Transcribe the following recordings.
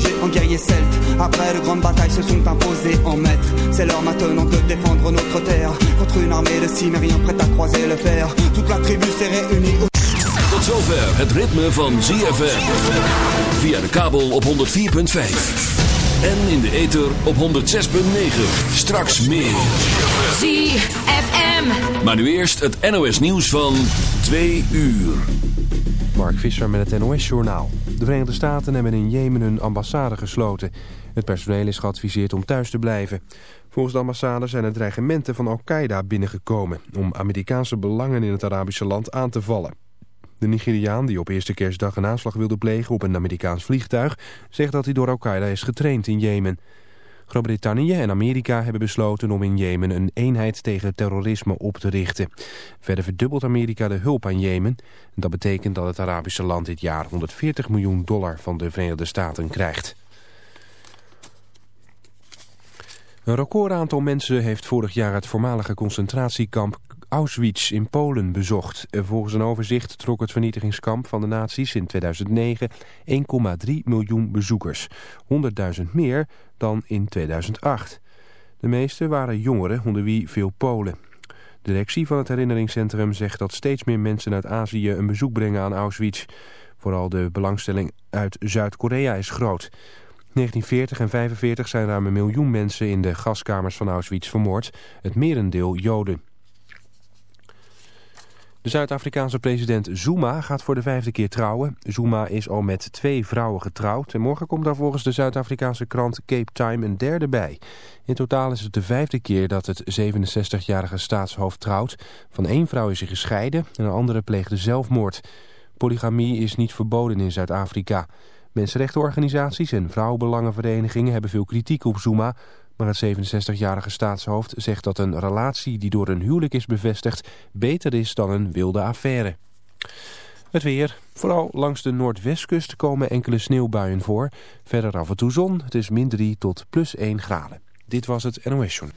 géants guerriers celtes. Après de grandes batailles se sont imposés en maîtres. C'est l'heure maintenant de défendre notre terre contre une armée de cimériens prête à croiser le fer. Toute la tribu s'est réunie. Tot zover het ritme van ZFM. Via de kabel op 104.5. En in de ether op 106.9. Straks meer. ZFM. Maar nu eerst het NOS nieuws van 2 uur. Mark Visser met het NOS-journaal. De Verenigde Staten hebben in Jemen hun ambassade gesloten. Het personeel is geadviseerd om thuis te blijven. Volgens de ambassade zijn er dreigementen van Al-Qaeda binnengekomen... om Amerikaanse belangen in het Arabische land aan te vallen. De Nigeriaan die op eerste kerstdag een aanslag wilde plegen op een Amerikaans vliegtuig... zegt dat hij door Al-Qaeda is getraind in Jemen. Groot-Brittannië en Amerika hebben besloten om in Jemen een eenheid tegen terrorisme op te richten. Verder verdubbelt Amerika de hulp aan Jemen. Dat betekent dat het Arabische land dit jaar 140 miljoen dollar van de Verenigde Staten krijgt. Een recordaantal mensen heeft vorig jaar het voormalige concentratiekamp Auschwitz in Polen bezocht. Volgens een overzicht trok het vernietigingskamp van de nazi's in 2009 1,3 miljoen bezoekers. 100.000 meer dan in 2008. De meeste waren jongeren, onder wie veel Polen. De directie van het herinneringscentrum zegt dat steeds meer mensen uit Azië een bezoek brengen aan Auschwitz. Vooral de belangstelling uit Zuid-Korea is groot. 1940 en 1945 zijn ruim een miljoen mensen in de gaskamers van Auschwitz vermoord. Het merendeel Joden. De Zuid-Afrikaanse president Zuma gaat voor de vijfde keer trouwen. Zuma is al met twee vrouwen getrouwd en morgen komt daar volgens de Zuid-Afrikaanse krant Cape Time een derde bij. In totaal is het de vijfde keer dat het 67-jarige staatshoofd trouwt. Van één vrouw is hij gescheiden en een andere pleegde zelfmoord. Polygamie is niet verboden in Zuid-Afrika. Mensenrechtenorganisaties en vrouwenbelangenverenigingen hebben veel kritiek op Zuma... Maar het 67-jarige staatshoofd zegt dat een relatie die door een huwelijk is bevestigd beter is dan een wilde affaire. Het weer. Vooral langs de noordwestkust komen enkele sneeuwbuien voor. Verder af en toe zon. Het is min 3 tot plus 1 graden. Dit was het NOS Journal.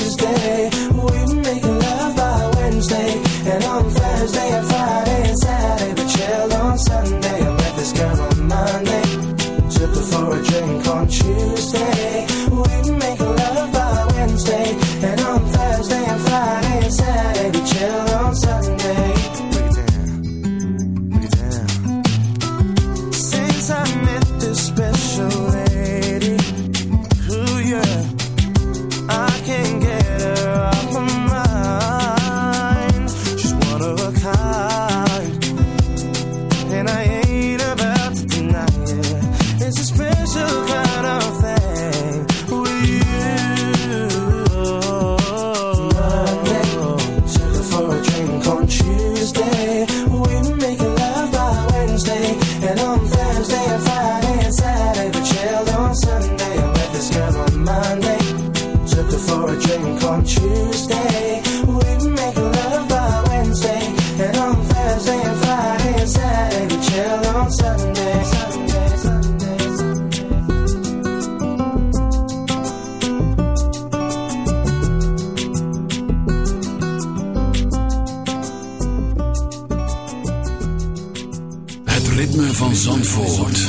van Zandvoort.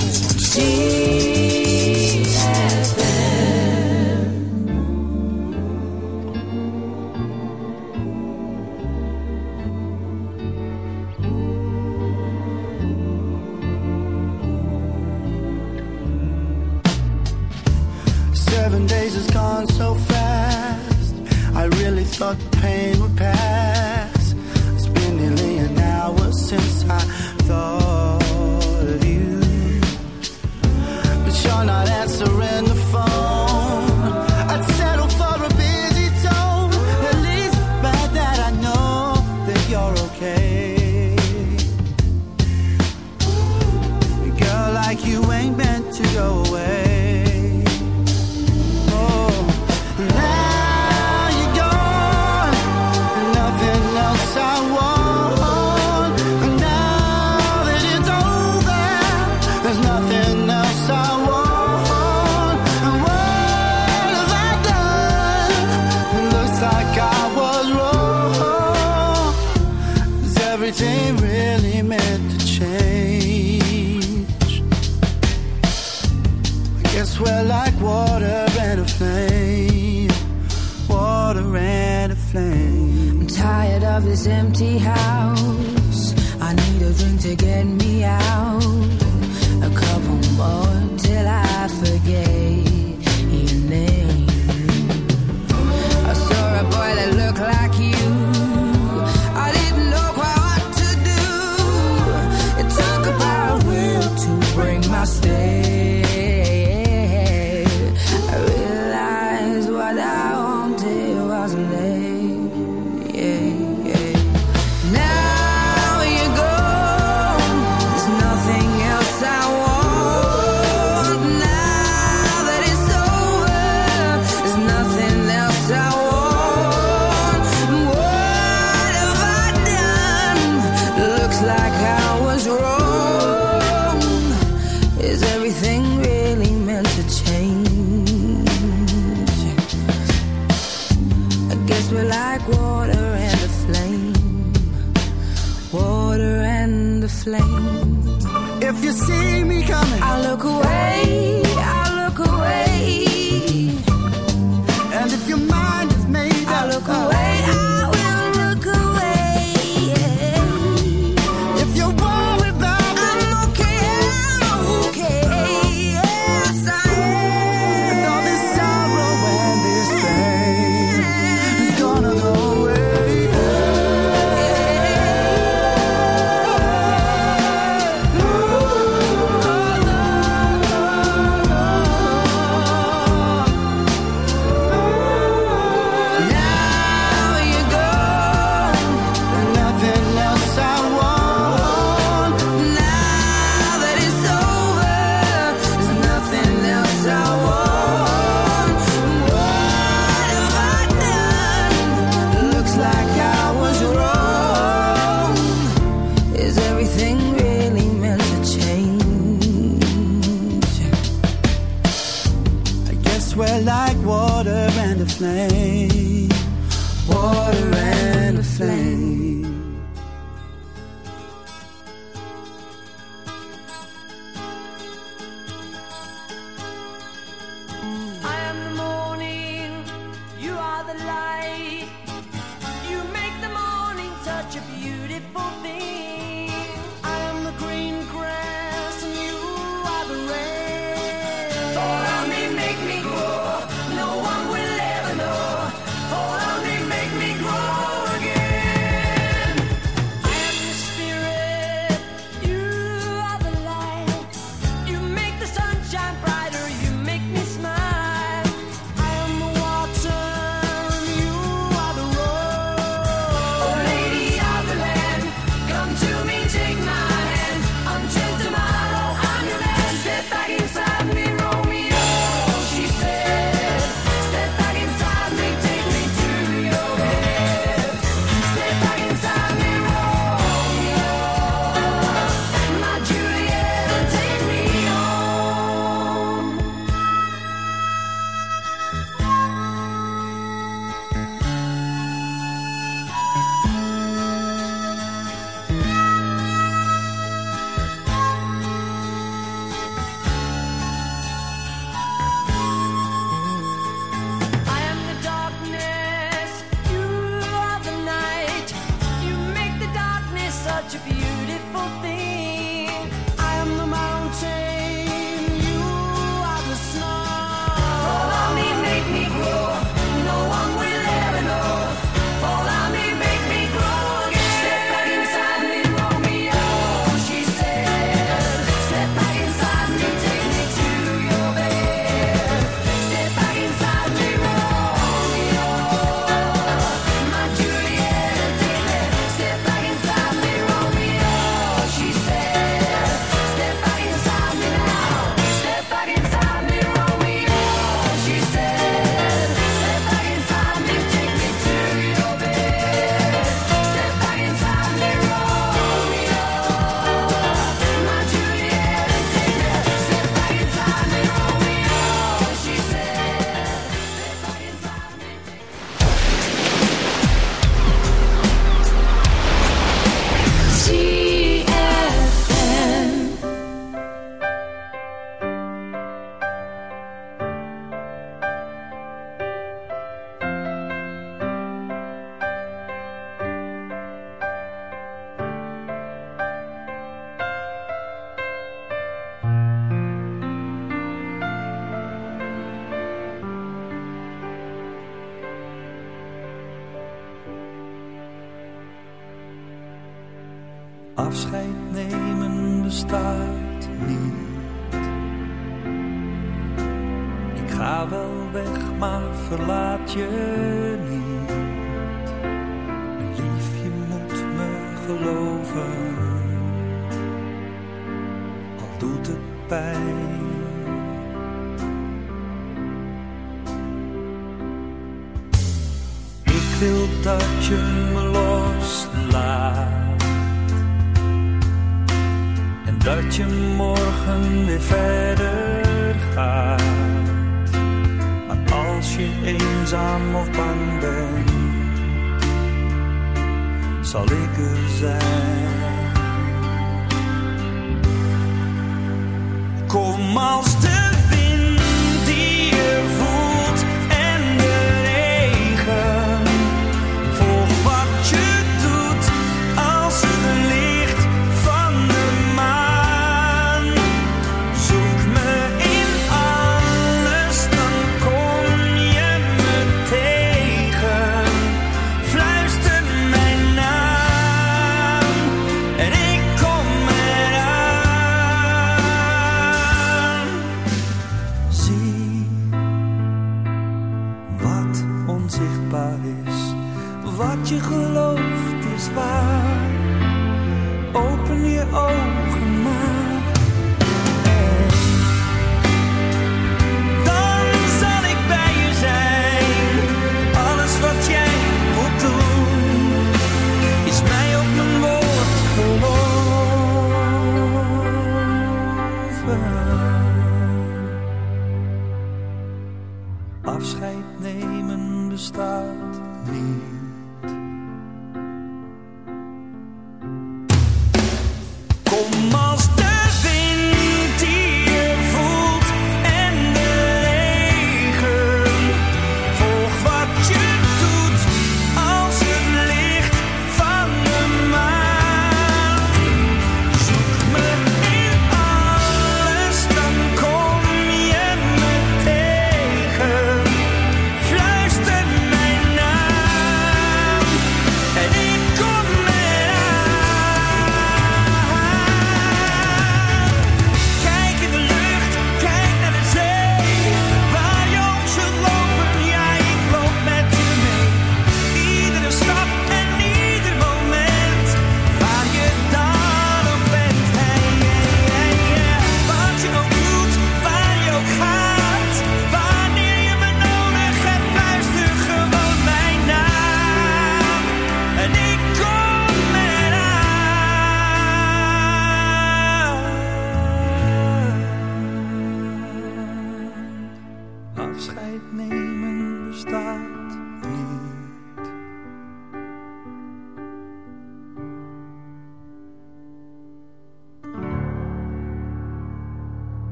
doesn't? Kom als de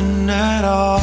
nothing at all.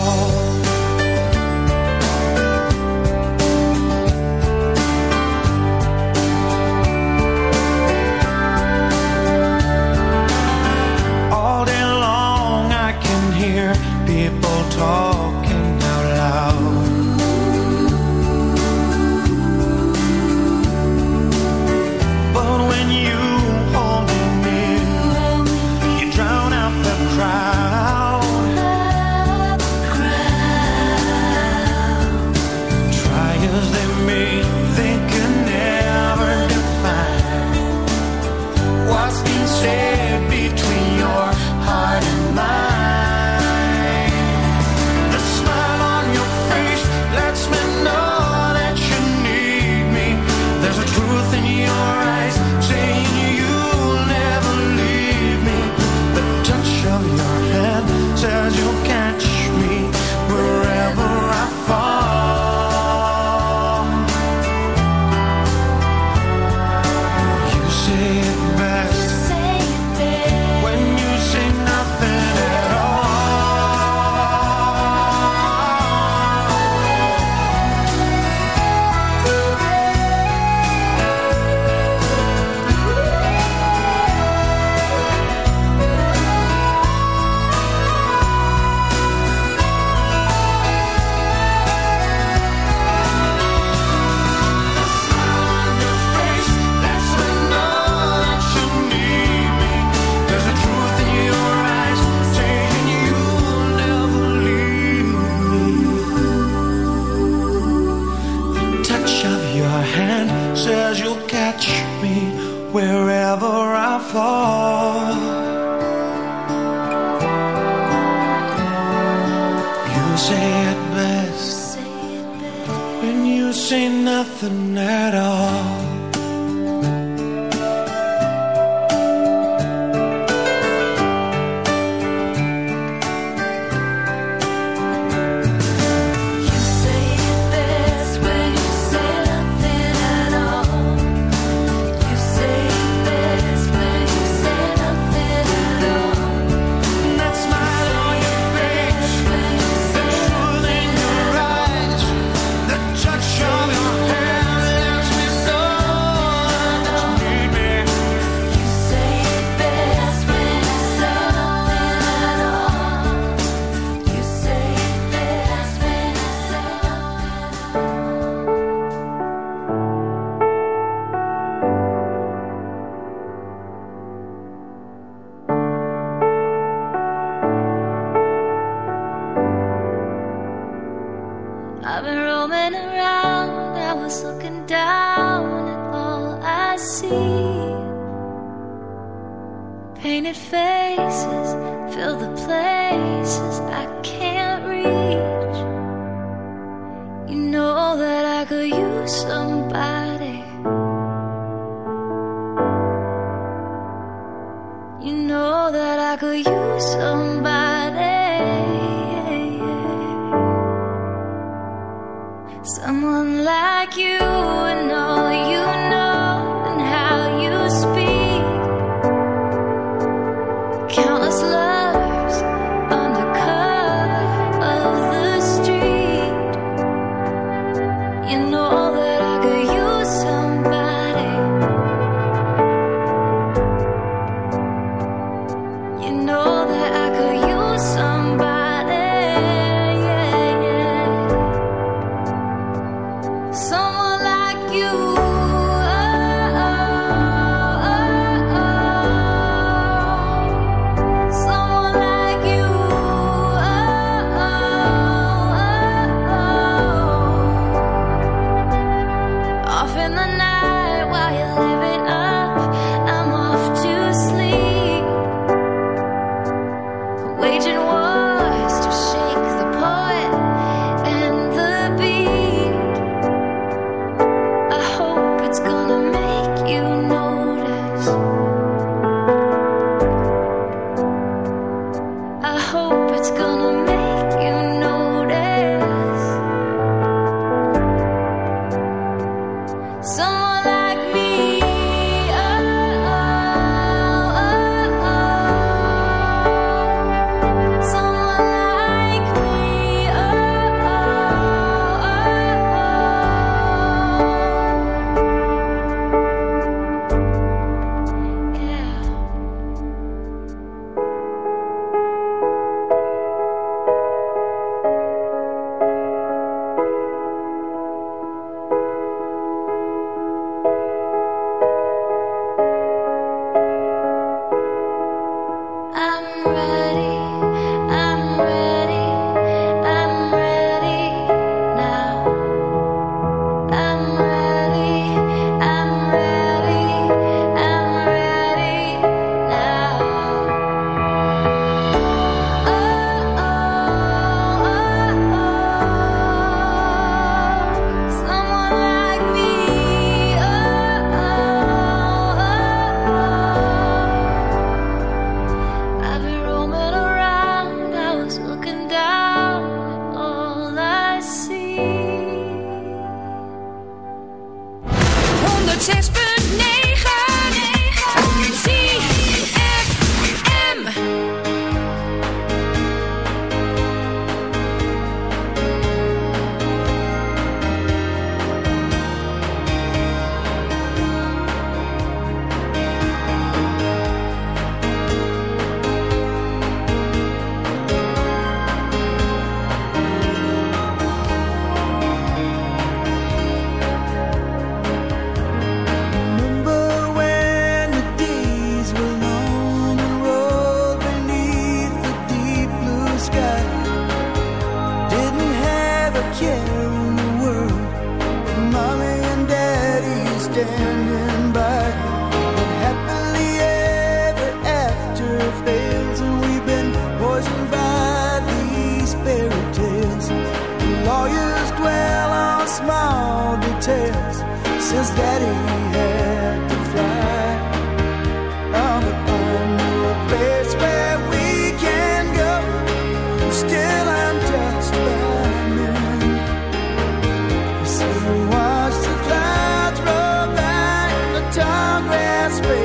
last space.